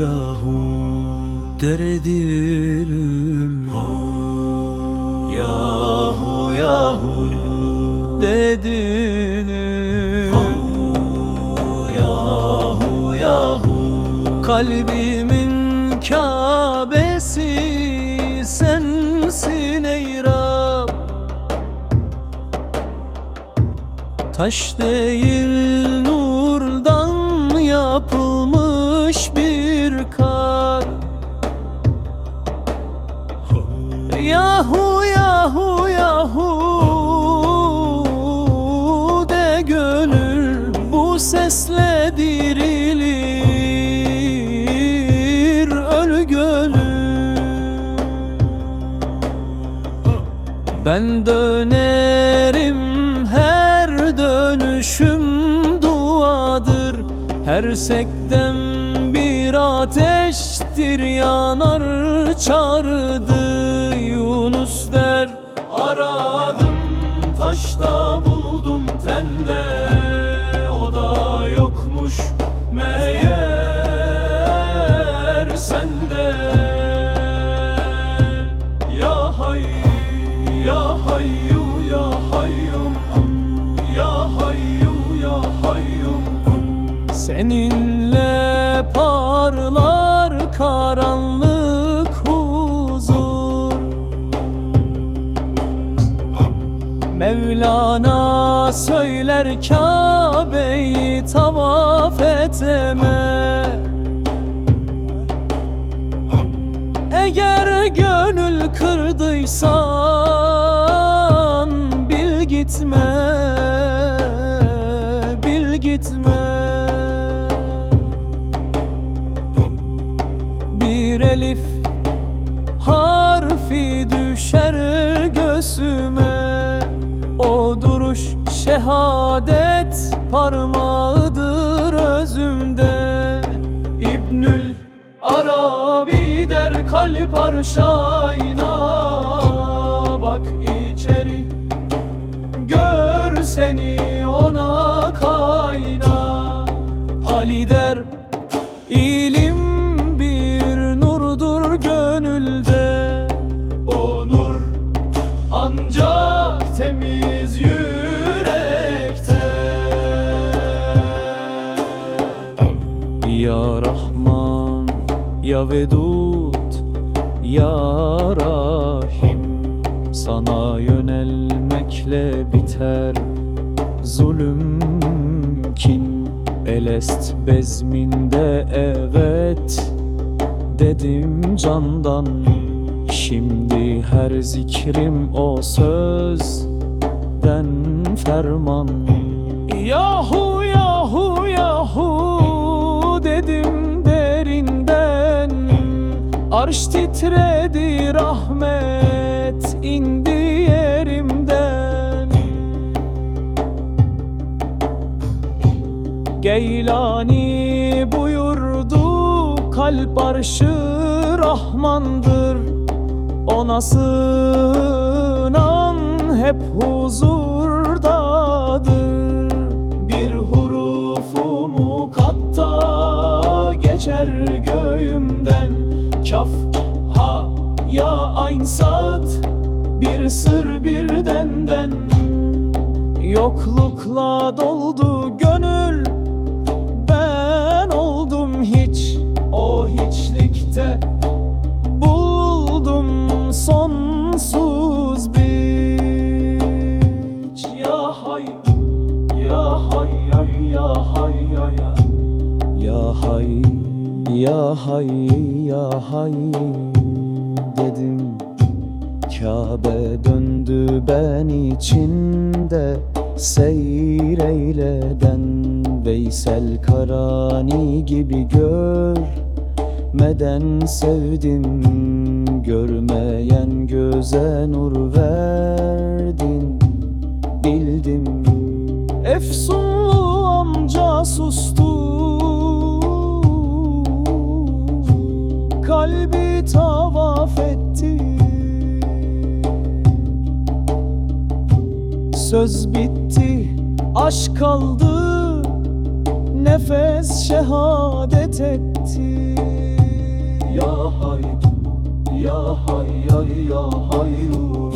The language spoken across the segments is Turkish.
yahu derdim Yahu yahu dedin Yahu yahu Kalbimin Kabe'si sensin ey Rab. Taş değil nurdan yapılmış bir Ben dönerim her dönüşüm duadır. Her sektem bir ateştir yanar çağrıdı Yunus der Aradım taşta buldum tende ya hayyu ya hayyum. Ya hayyu ya hayyum. Seninle parlar karanlık huzur. Mevlana söyler Kabe'yi tavaf etme. Eğer gönül kırdıysan harfi düşer göğsüme. O duruş şehadet parmağıdır özümde. İbnül Arabi der kalp arşayna Bak içeri gör seni ona kayna. Ali der Ya Rahman Ya Vedud Ya Rahim. Sana yönelmekle biter zulüm kin. Elest bezminde evet dedim candan. Şimdi her zikrim o sözden ferman. Yahu yahu yahu Arş titredi rahmet indi yerimden. Geylani buyurdu kalp arşı Rahmandır. Ona sığınan hep huzurdadır Kaf, ha, ya, ayn, sad Bir sır bir denden Yoklukla doldu gönül Ya hay ya hay Dedim. Kabe döndü ben içinde. Seyreyleden Veysel Karani gibi görmeden sevdim. Görmeyen göze nur verdin Bildim. Efsunlu amca sustu Kalbi tavaf etti. Söz bitti, aşk kaldı Nefes şehadet etti. Ya hay Ya hay ya ya hayru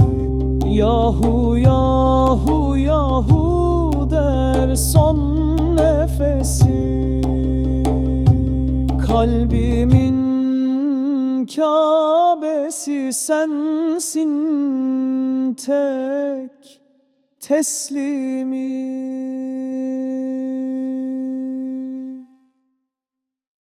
Yahu yahu yahu der son nefesi. Kalbimin Kâbesi sensin tek teslimi